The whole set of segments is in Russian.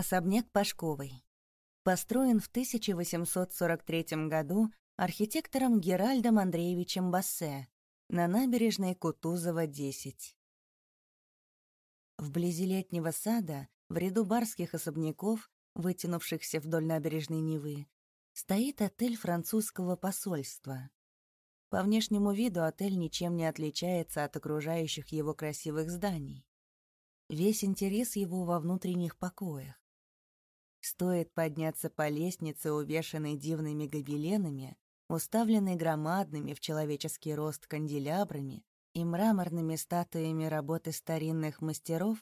Особняк Пашковой. Построен в 1843 году архитектором Геральдом Андреевичем Бассе на набережной Кутузова, 10. Вблизи летнего сада, в ряду барских особняков, вытянувшихся вдоль набережной Невы, стоит отель французского посольства. По внешнему виду отель ничем не отличается от окружающих его красивых зданий. Весь интерес его во внутренних покоях. Стоит подняться по лестнице, увешанной дивными гобеленами, уставленной громадными в человеческий рост канделябрами и мраморными статуями работы старинных мастеров,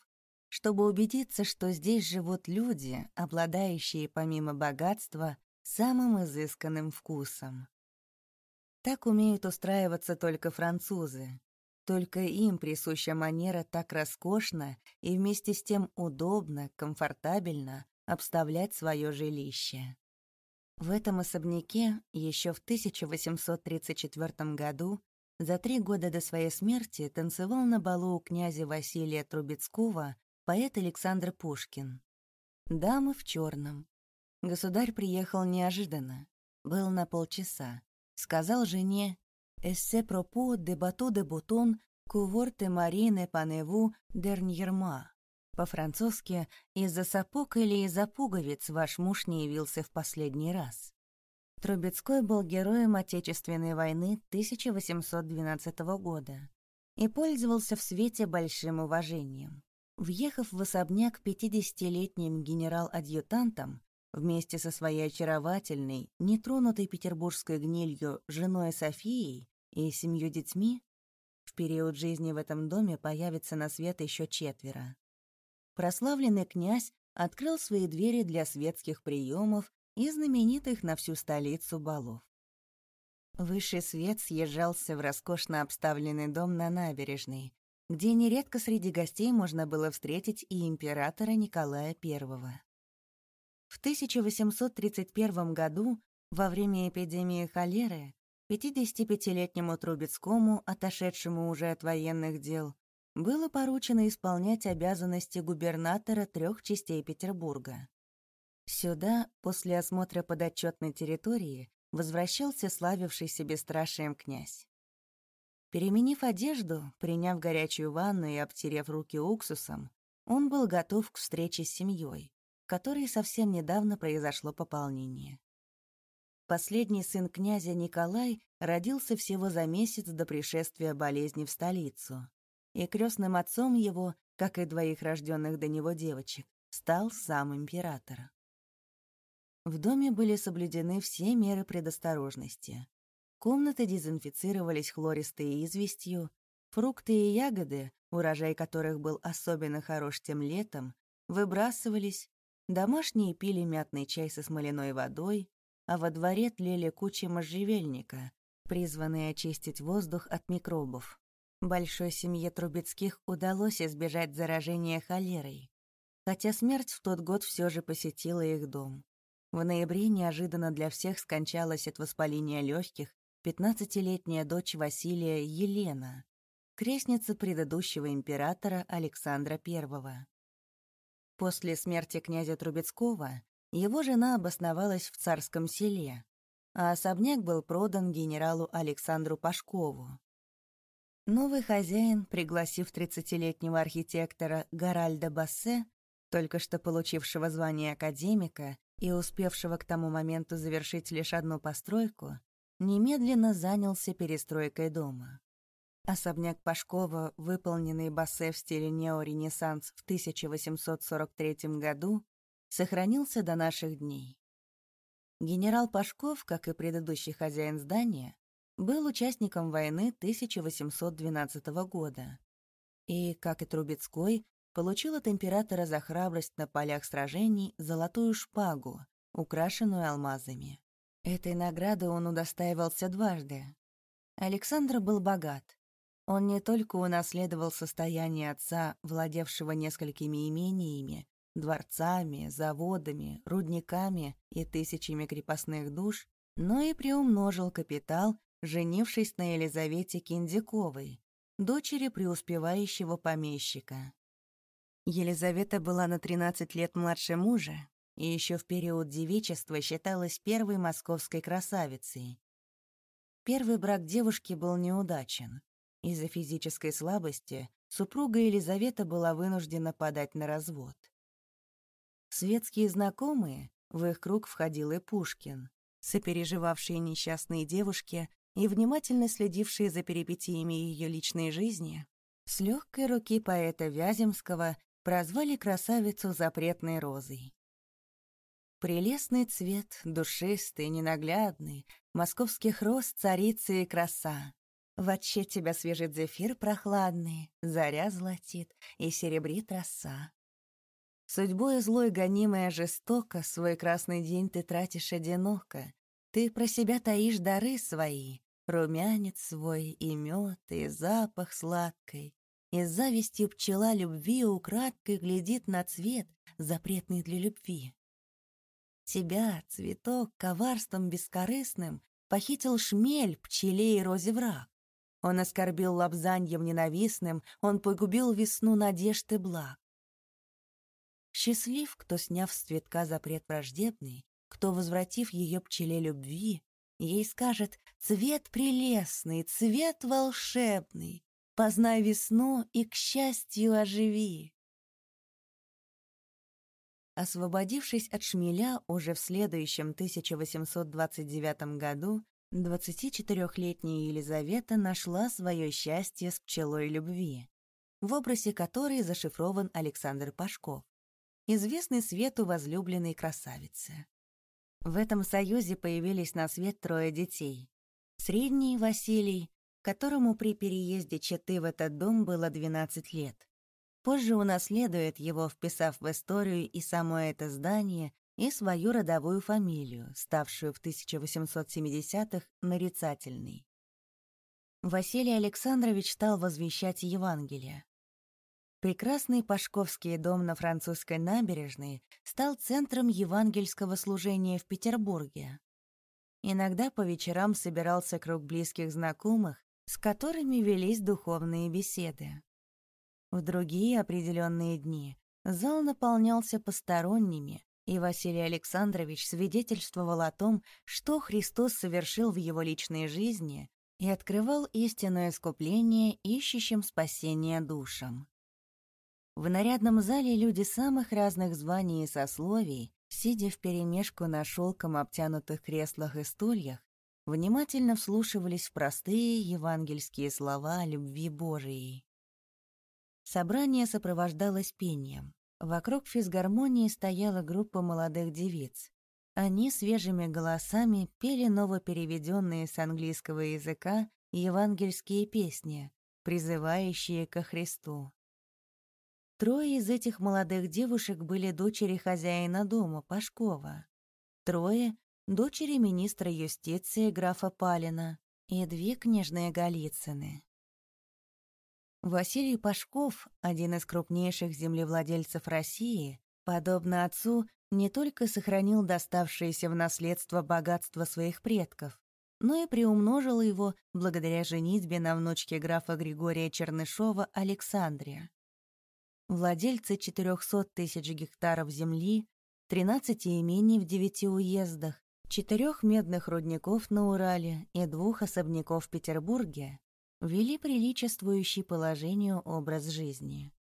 чтобы убедиться, что здесь живут люди, обладающие помимо богатства самым изысканным вкусом. Так умеют устраиваться только французы. Только им присуща манера так роскошно и вместе с тем удобно, комфортабельно обставлять свое жилище. В этом особняке еще в 1834 году, за три года до своей смерти, танцевал на балу у князя Василия Трубецкого поэт Александр Пушкин. Дамы в черном. Государь приехал неожиданно. Был на полчаса. Сказал жене «Эссе пропо де бату де бутон куворте марине паневу дерньерма». По-французски «Из-за сапог или из-за пуговиц ваш муж не явился в последний раз». Трубецкой был героем Отечественной войны 1812 года и пользовался в свете большим уважением. Въехав в особняк 50-летним генерал-адъютантом, вместе со своей очаровательной, нетронутой петербургской гнилью женой Софией и семью детьми, в период жизни в этом доме появится на свет еще четверо прославленный князь открыл свои двери для светских приемов и знаменитых на всю столицу балов. Высший свет съезжался в роскошно обставленный дом на набережной, где нередко среди гостей можно было встретить и императора Николая I. В 1831 году, во время эпидемии холеры, 55-летнему Трубецкому, отошедшему уже от военных дел, было поручено исполнять обязанности губернатора трех частей Петербурга. Сюда, после осмотра подотчетной территории, возвращался славившийся бесстрашием князь. Переменив одежду, приняв горячую ванну и обтерев руки уксусом, он был готов к встрече с семьей, в которой совсем недавно произошло пополнение. Последний сын князя Николай родился всего за месяц до пришествия болезни в столицу и крестным отцом его, как и двоих рожденных до него девочек, стал сам император. В доме были соблюдены все меры предосторожности. Комнаты дезинфицировались хлористой известью, фрукты и ягоды, урожай которых был особенно хорош тем летом, выбрасывались, домашние пили мятный чай со смоляной водой, а во дворе тлели кучи можжевельника, призванные очистить воздух от микробов. Большой семье Трубецких удалось избежать заражения холерой, хотя смерть в тот год все же посетила их дом. В ноябре неожиданно для всех скончалась от воспаления легких 15-летняя дочь Василия Елена, крестница предыдущего императора Александра I. После смерти князя Трубецкого его жена обосновалась в царском селе, а особняк был продан генералу Александру Пашкову. Новый хозяин, пригласив 30-летнего архитектора Гаральда Бассе, только что получившего звание академика и успевшего к тому моменту завершить лишь одну постройку, немедленно занялся перестройкой дома. Особняк Пашкова, выполненный Бассе в стиле неоренессанс в 1843 году, сохранился до наших дней. Генерал Пашков, как и предыдущий хозяин здания, был участником войны 1812 года и, как и Трубецкой, получил от императора за храбрость на полях сражений золотую шпагу, украшенную алмазами. Этой награды он удостаивался дважды. Александр был богат. Он не только унаследовал состояние отца, владевшего несколькими имениями, дворцами, заводами, рудниками и тысячами крепостных душ, но и приумножил капитал женившись на Елизавете Киндиковой, дочери преуспевающего помещика. Елизавета была на 13 лет младше мужа и еще в период девичества считалась первой московской красавицей. Первый брак девушки был неудачен. Из-за физической слабости супруга Елизавета была вынуждена подать на развод. Светские знакомые, в их круг входил и Пушкин, сопереживавшие несчастные девушки и внимательно следившие за перипетиями ее личной жизни, с легкой руки поэта Вяземского прозвали красавицу запретной розой. Прелестный цвет, душистый, ненаглядный, московских роз царица и краса. В отче тебя свежит зефир прохладный, заря золотит и серебрит роса. Судьбой злой гонимая жестоко, свой красный день ты тратишь одиноко. Ты про себя таишь дары свои, румянец свой и мед, и запах сладкой. И завистью пчела любви украдкой глядит на цвет, запретный для любви. Тебя, цветок, коварством бескорыстным похитил шмель, пчеле и розе враг. Он оскорбил лапзаньем ненавистным, он погубил весну надежд и благ. Счастлив, кто, сняв с цветка запрет враждебный, кто, возвратив ее пчеле любви, ей скажет «Цвет прелестный, цвет волшебный, Познай весну и к счастью оживи. Освободившись от шмеля уже в следующем 1829 году, 24-летняя Елизавета нашла свое счастье с пчелой любви, в образе которой зашифрован Александр Пашков, известный свету возлюбленной красавицы. В этом союзе появились на свет трое детей. Средний Василий, которому при переезде Четы в этот дом было 12 лет. Позже унаследует его, вписав в историю и само это здание, и свою родовую фамилию, ставшую в 1870-х нарицательной. Василий Александрович стал возвещать Евангелие. Прекрасный Пашковский дом на французской набережной стал центром евангельского служения в Петербурге. Иногда по вечерам собирался круг близких знакомых, с которыми велись духовные беседы. В другие определенные дни зал наполнялся посторонними, и Василий Александрович свидетельствовал о том, что Христос совершил в его личной жизни и открывал истинное искупление ищущим спасения душам. В нарядном зале люди самых разных званий и сословий, сидя вперемешку на шелком обтянутых креслах и стульях, внимательно вслушивались в простые евангельские слова о любви Божией. Собрание сопровождалось пением. Вокруг физгармонии стояла группа молодых девиц. Они свежими голосами пели новопереведенные с английского языка евангельские песни, призывающие ко Христу. Трое из этих молодых девушек были дочери хозяина дома, Пашкова. Трое дочери министра юстиции графа Палина и две княжные Голицыны. Василий Пашков, один из крупнейших землевладельцев России, подобно отцу, не только сохранил доставшееся в наследство богатство своих предков, но и приумножил его благодаря женитьбе на внучке графа Григория Чернышова Александре. Владельцы 400 тысяч гектаров земли, 13 имений в девяти уездах, четырех медных рудников на Урале и двух особняков в Петербурге вели приличествующий положению образ жизни.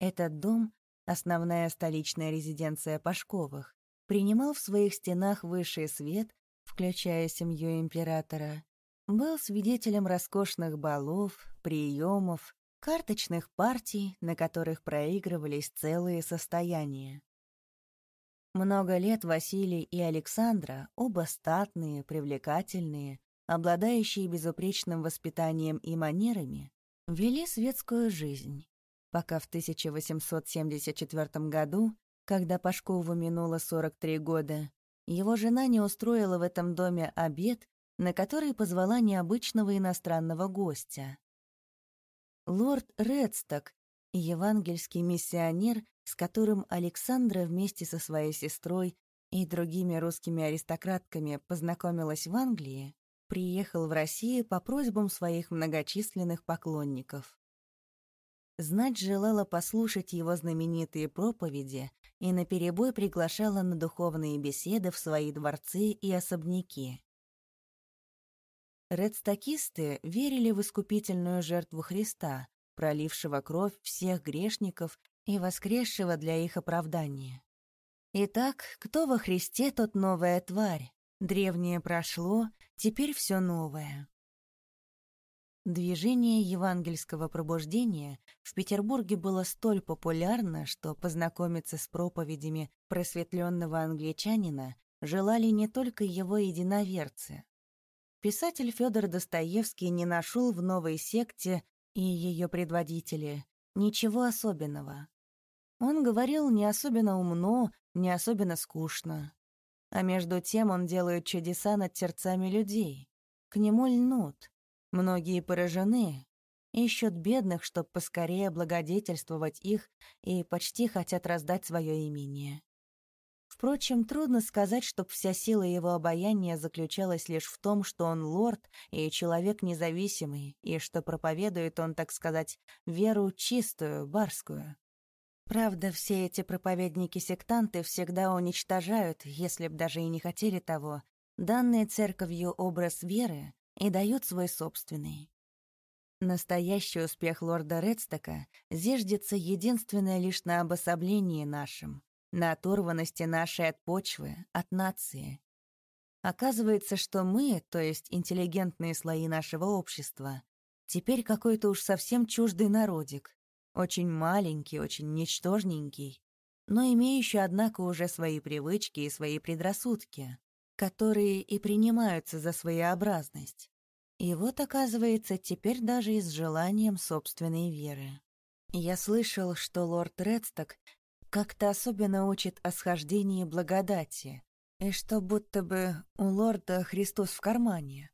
Этот дом, основная столичная резиденция Пашковых, принимал в своих стенах высший свет, включая семью императора, был свидетелем роскошных балов, приемов, карточных партий, на которых проигрывались целые состояния. Много лет Василий и Александра, оба статные, привлекательные, обладающие безупречным воспитанием и манерами, вели светскую жизнь, пока в 1874 году, когда Пашкову минуло 43 года, его жена не устроила в этом доме обед, на который позвала необычного иностранного гостя. Лорд Редсток, евангельский миссионер, с которым Александра вместе со своей сестрой и другими русскими аристократками познакомилась в Англии, приехал в Россию по просьбам своих многочисленных поклонников. знать желала послушать его знаменитые проповеди и наперебой приглашала на духовные беседы в свои дворцы и особняки. Редстакисты верили в искупительную жертву Христа, пролившего кровь всех грешников и воскресшего для их оправдания. Итак, кто во Христе, тот новая тварь. Древнее прошло, теперь все новое. Движение евангельского пробуждения в Петербурге было столь популярно, что познакомиться с проповедями просветленного англичанина желали не только его единоверцы. Писатель Федор Достоевский не нашел в новой секте и ее предводителе ничего особенного. Он говорил не особенно умно, не особенно скучно. А между тем он делает чудеса над сердцами людей. К нему льнут, Многие поражены, ищут бедных, чтоб поскорее благодетельствовать их и почти хотят раздать свое имение. Впрочем, трудно сказать, чтоб вся сила его обаяния заключалась лишь в том, что он лорд и человек независимый, и что проповедует он, так сказать, веру чистую, барскую. Правда, все эти проповедники-сектанты всегда уничтожают, если б даже и не хотели того, данный церковью образ веры, и дают свой собственный. Настоящий успех лорда Редстока зиждется единственное лишь на обособлении нашем, на оторванности нашей от почвы, от нации. Оказывается, что мы, то есть интеллигентные слои нашего общества, теперь какой-то уж совсем чуждый народик, очень маленький, очень ничтожненький, но имеющий, однако, уже свои привычки и свои предрассудки, которые и принимаются за своеобразность. И вот, оказывается, теперь даже и с желанием собственной веры. Я слышал, что лорд Редсток как-то особенно учит о схождении благодати, и что будто бы у лорда Христос в кармане,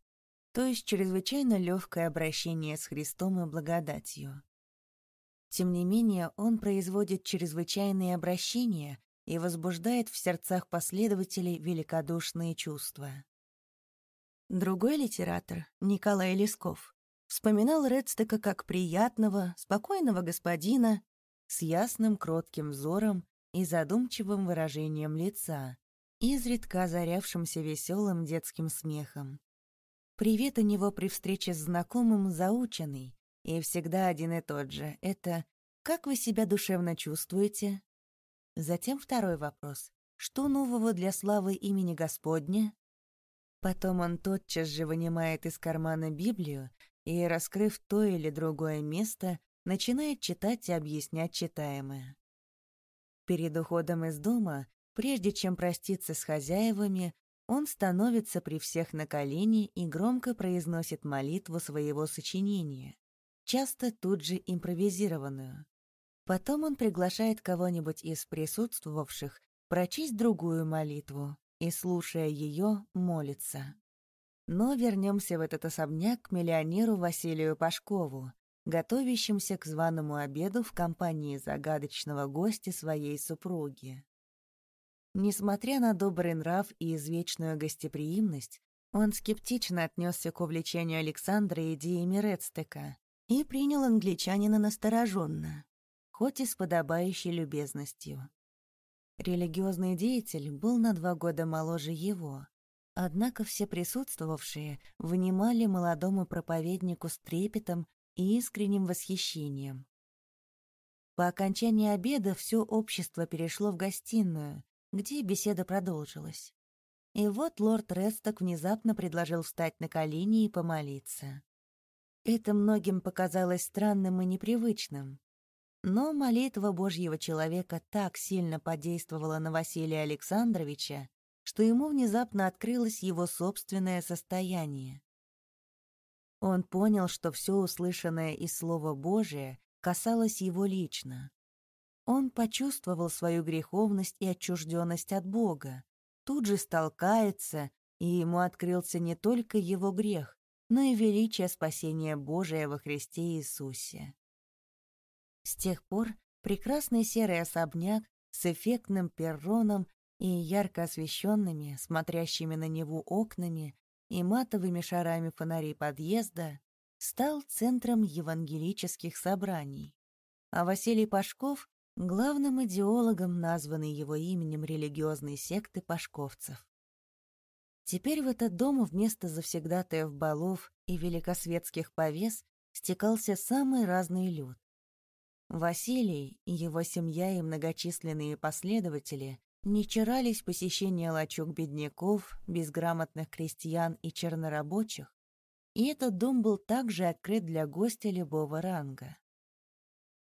то есть чрезвычайно легкое обращение с Христом и благодатью. Тем не менее, он производит чрезвычайные обращения и возбуждает в сердцах последователей великодушные чувства. Другой литератор, Николай Лесков, вспоминал Редстека как приятного, спокойного господина с ясным, кротким взором и задумчивым выражением лица, изредка озарявшимся веселым детским смехом. Привет у него при встрече с знакомым заученный, и всегда один и тот же — это «Как вы себя душевно чувствуете?» Затем второй вопрос. Что нового для славы имени Господня? Потом он тотчас же вынимает из кармана Библию и, раскрыв то или другое место, начинает читать и объяснять читаемое. Перед уходом из дома, прежде чем проститься с хозяевами, он становится при всех на колени и громко произносит молитву своего сочинения, часто тут же импровизированную. Потом он приглашает кого-нибудь из присутствовавших прочесть другую молитву и, слушая ее, молится. Но вернемся в этот особняк к миллионеру Василию Пашкову, готовящимся к званому обеду в компании загадочного гостя своей супруги. Несмотря на добрый нрав и извечную гостеприимность, он скептично отнесся к увлечению Александра идеями Редстека и принял англичанина настороженно хоть и с подобающей любезностью. Религиозный деятель был на два года моложе его, однако все присутствовавшие внимали молодому проповеднику с трепетом и искренним восхищением. По окончании обеда все общество перешло в гостиную, где беседа продолжилась. И вот лорд Ресток внезапно предложил встать на колени и помолиться. Это многим показалось странным и непривычным. Но молитва Божьего человека так сильно подействовала на Василия Александровича, что ему внезапно открылось его собственное состояние. Он понял, что все услышанное из Слова Божия касалось его лично. Он почувствовал свою греховность и отчужденность от Бога, тут же стал и ему открылся не только его грех, но и величие спасения Божия во Христе Иисусе. С тех пор прекрасный серый особняк с эффектным перроном и ярко освещенными, смотрящими на него окнами и матовыми шарами фонарей подъезда, стал центром евангелических собраний. а Василий Пашков — главным идеологом, названной его именем религиозной секты пашковцев. Теперь в этот дом вместо завсегдатаев балов и великосветских повес стекался самый разный люд. Василий, его семья и многочисленные последователи не чарались посещения лачуг бедняков, безграмотных крестьян и чернорабочих, и этот дом был также открыт для гостя любого ранга.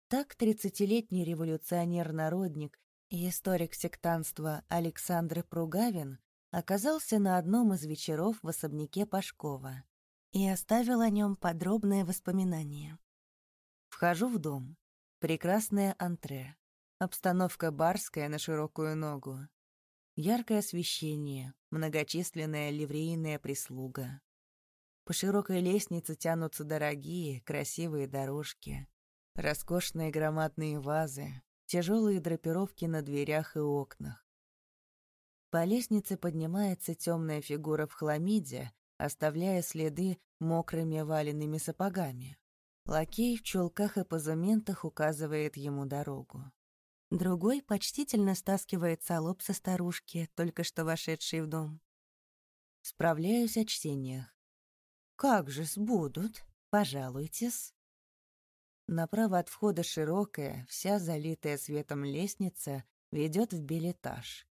Так тридцатилетний революционер-народник и историк сектанства Александр Пругавин оказался на одном из вечеров в особняке Пашкова и оставил о нем подробное воспоминание. Вхожу в дом. Прекрасное антре. Обстановка барская на широкую ногу. Яркое освещение, многочисленная ливрейная прислуга. По широкой лестнице тянутся дорогие, красивые дорожки, роскошные громадные вазы, тяжелые драпировки на дверях и окнах. По лестнице поднимается темная фигура в хламиде, оставляя следы мокрыми валенными сапогами. Лакей в чулках и позументах указывает ему дорогу. Другой почтительно стаскивает солоб со старушки, только что вошедшей в дом. Справляюсь о чтениях. «Как же сбудут? Пожалуйтесь». Направо от входа широкая, вся залитая светом лестница, ведет в билетаж.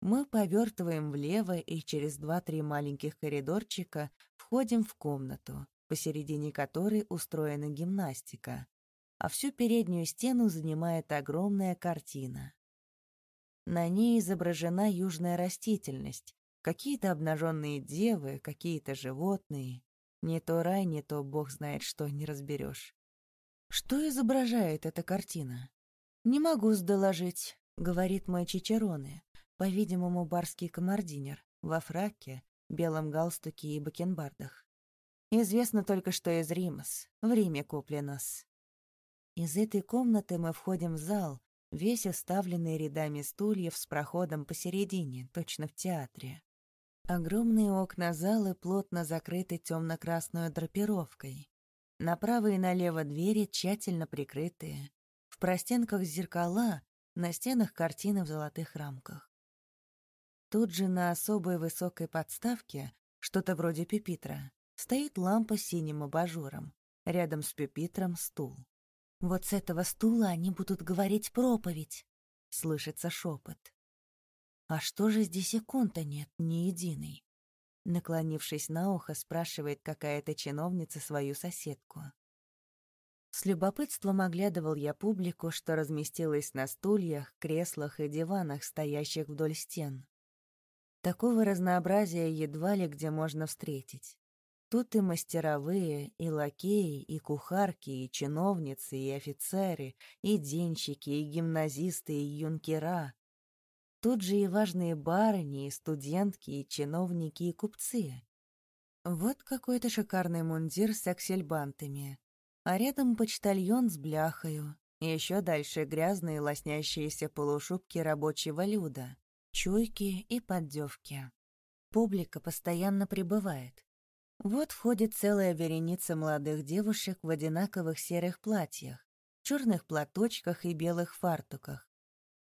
Мы повертываем влево и через два-три маленьких коридорчика входим в комнату, посередине которой устроена гимнастика, а всю переднюю стену занимает огромная картина. На ней изображена южная растительность, какие-то обнаженные девы, какие-то животные. Не то рай, не то бог знает что, не разберешь. Что изображает эта картина? «Не могу сдоложить», — говорит мой Чичероне, по-видимому, барский камардинер, во фраке, белом галстуке и бакенбардах. Известно только, что из Римас. В Риме купленос. Из этой комнаты мы входим в зал, весь уставленный рядами стульев с проходом посередине, точно в театре. Огромные окна залы плотно закрыты темно-красной драпировкой. Направо и налево двери тщательно прикрытые. В простенках зеркала, на стенах картины в золотых рамках. Тут же на особой высокой подставке, что-то вроде пепитра, стоит лампа с синим абажуром. Рядом с пепитром стул. «Вот с этого стула они будут говорить проповедь», — слышится шепот. «А что же здесь икон-то нет, ни единой?» Наклонившись на ухо, спрашивает какая-то чиновница свою соседку. С любопытством оглядывал я публику, что разместилась на стульях, креслах и диванах, стоящих вдоль стен. Такого разнообразия едва ли где можно встретить. Тут и мастеровые, и лакеи, и кухарки, и чиновницы, и офицеры, и денщики, и гимназисты, и юнкера. Тут же и важные барыни, и студентки, и чиновники, и купцы. Вот какой-то шикарный мундир с аксельбантами, а рядом почтальон с бляхою, еще дальше грязные лоснящиеся полушубки рабочего люда, чуйки и поддевки. Публика постоянно прибывает. Вот входит целая вереница молодых девушек в одинаковых серых платьях, черных платочках и белых фартуках.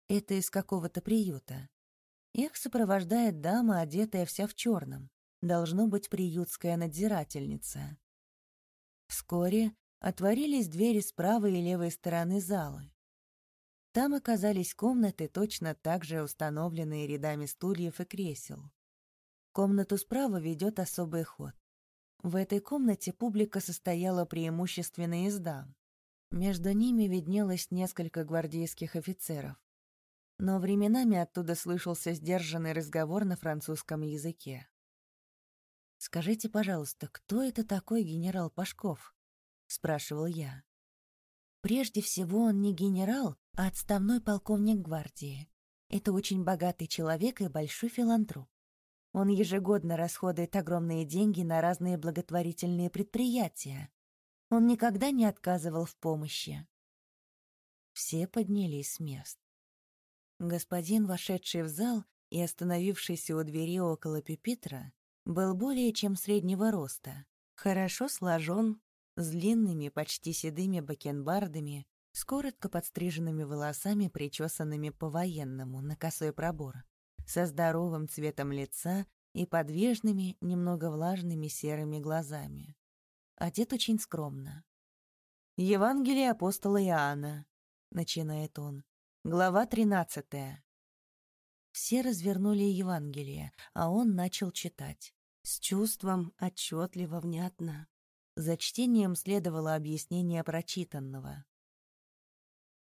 Это из какого-то приюта. Их сопровождает дама, одетая вся в черном. Должно быть приютская надзирательница. Вскоре отворились двери с правой и левой стороны залы. Там оказались комнаты, точно так же установленные рядами стульев и кресел. Комнату справа ведет особый ход. В этой комнате публика состояла преимущественно из дам. Между ними виднелось несколько гвардейских офицеров. Но временами оттуда слышался сдержанный разговор на французском языке. «Скажите, пожалуйста, кто это такой генерал Пашков?» — спрашивал я. «Прежде всего, он не генерал, а отставной полковник гвардии. Это очень богатый человек и большой филантроп. Он ежегодно расходует огромные деньги на разные благотворительные предприятия. Он никогда не отказывал в помощи. Все поднялись с мест. Господин, вошедший в зал и остановившийся у двери около пепитра, был более чем среднего роста, хорошо сложен, с длинными, почти седыми бакенбардами, с коротко подстриженными волосами, причесанными по-военному, на косой пробор, со здоровым цветом лица и подвижными, немного влажными серыми глазами. Одет очень скромно. «Евангелие апостола Иоанна», — начинает он, — глава тринадцатая. Все развернули Евангелие, а он начал читать. С чувством, отчетливо, внятно. За чтением следовало объяснение прочитанного.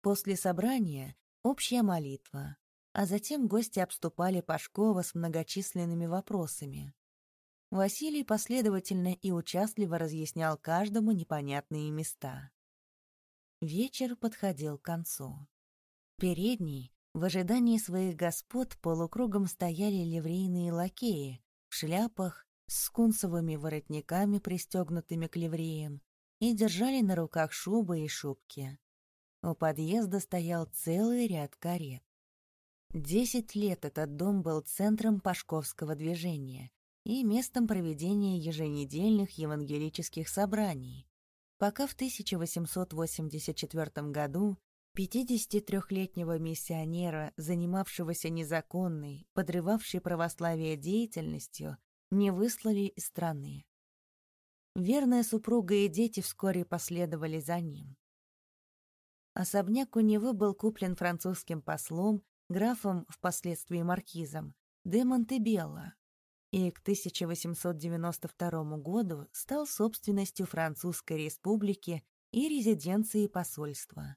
После собрания — общая молитва, а затем гости обступали Пашкова с многочисленными вопросами. Василий последовательно и участливо разъяснял каждому непонятные места. Вечер подходил к концу. Передний, в ожидании своих господ, полукругом стояли ливрейные лакеи в шляпах с скунсовыми воротниками, пристегнутыми к ливреям, и держали на руках шубы и шубки. У подъезда стоял целый ряд карет. Десять лет этот дом был центром пашковского движения и местом проведения еженедельных евангелических собраний, пока в 1884 году 53-летнего миссионера, занимавшегося незаконной, подрывавшей православие деятельностью, не выслали из страны. Верная супруга и дети вскоре последовали за ним. Особняк у него был куплен французским послом графом, впоследствии маркизом, де Монтебелло, и к 1892 году стал собственностью Французской республики и резиденцией посольства.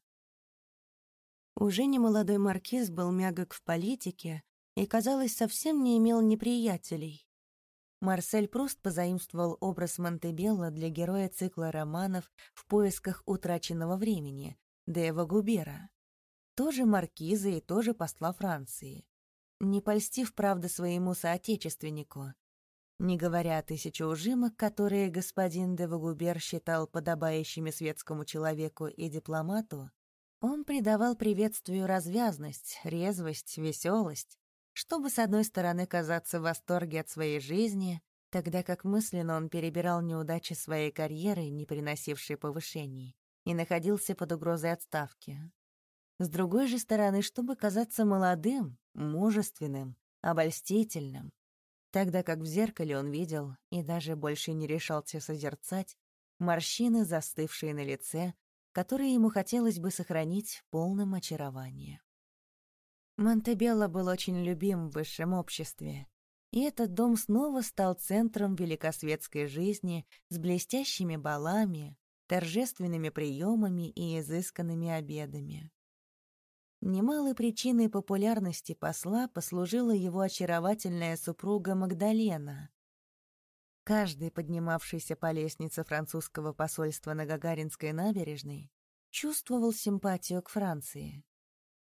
Уже немолодой маркиз был мягок в политике и, казалось, совсем не имел неприятелей. Марсель Пруст позаимствовал образ Монтебелло для героя цикла романов «В поисках утраченного времени» Дева Губера тоже маркиза и тоже посла Франции. Не польстив, правда, своему соотечественнику. Не говоря о тысяче ужимок, которые господин де Вагубер считал подобающими светскому человеку и дипломату, он придавал приветствию развязность, резвость, веселость, чтобы, с одной стороны, казаться в восторге от своей жизни, тогда как мысленно он перебирал неудачи своей карьеры, не приносившей повышений, и находился под угрозой отставки. С другой же стороны, чтобы казаться молодым, мужественным, обольстительным, тогда как в зеркале он видел и даже больше не решался созерцать морщины, застывшие на лице, которые ему хотелось бы сохранить в полном очаровании. Монтебелло был очень любим в высшем обществе, и этот дом снова стал центром великосветской жизни с блестящими балами, торжественными приемами и изысканными обедами. Немалой причиной популярности посла послужила его очаровательная супруга Магдалена. Каждый, поднимавшийся по лестнице французского посольства на Гагаринской набережной, чувствовал симпатию к Франции.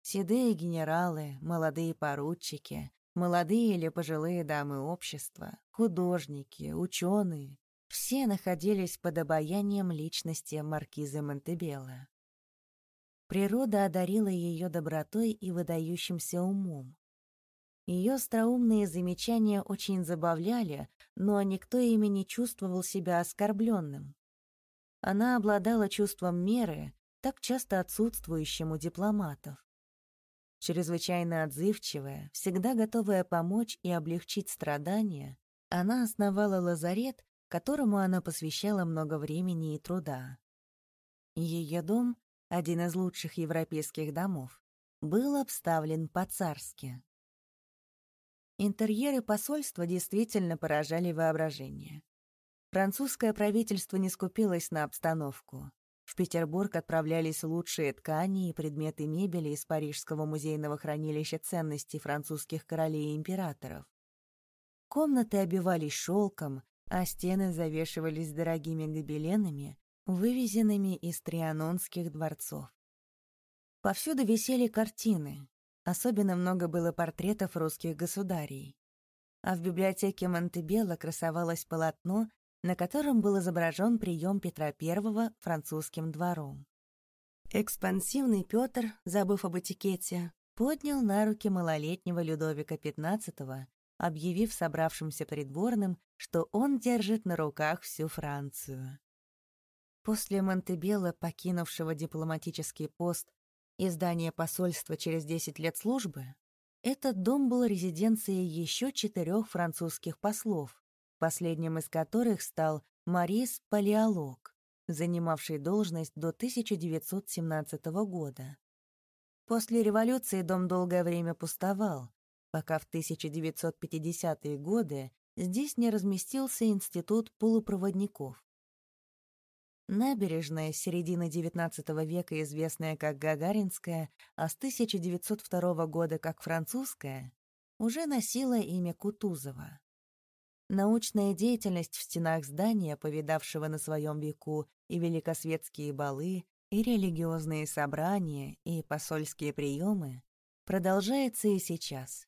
Седые генералы, молодые поручики, молодые или пожилые дамы общества, художники, ученые — все находились под обаянием личности маркиза Монтебелло. Природа одарила ее добротой и выдающимся умом. Ее остроумные замечания очень забавляли, но никто ими не чувствовал себя оскорбленным. Она обладала чувством меры, так часто отсутствующим у дипломатов. Чрезвычайно отзывчивая, всегда готовая помочь и облегчить страдания, она основала лазарет, которому она посвящала много времени и труда. Ее дом один из лучших европейских домов, был обставлен по-царски. Интерьеры посольства действительно поражали воображение. Французское правительство не скупилось на обстановку. В Петербург отправлялись лучшие ткани и предметы мебели из Парижского музейного хранилища ценностей французских королей и императоров. Комнаты обивались шелком, а стены завешивались дорогими гобеленами, вывезенными из трианонских дворцов. Повсюду висели картины, особенно много было портретов русских государей. А в библиотеке Монтебелло красовалось полотно, на котором был изображен прием Петра I французским двором. Экспансивный Петр, забыв об этикете, поднял на руки малолетнего Людовика XV, объявив собравшимся придворным, что он держит на руках всю Францию. После Монтебелла, покинувшего дипломатический пост и здание посольства через 10 лет службы, этот дом был резиденцией еще четырех французских послов, последним из которых стал Марис Палеолог, занимавший должность до 1917 года. После революции дом долгое время пустовал, пока в 1950-е годы здесь не разместился институт полупроводников. Набережная середины XIX века, известная как Гагаринская, а с 1902 года как Французская, уже носила имя Кутузова. Научная деятельность в стенах здания, повидавшего на своем веку и великосветские балы, и религиозные собрания, и посольские приемы, продолжается и сейчас.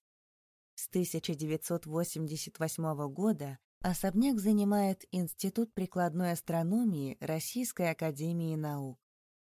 С 1988 года особняк занимает Институт прикладной астрономии Российской академии наук.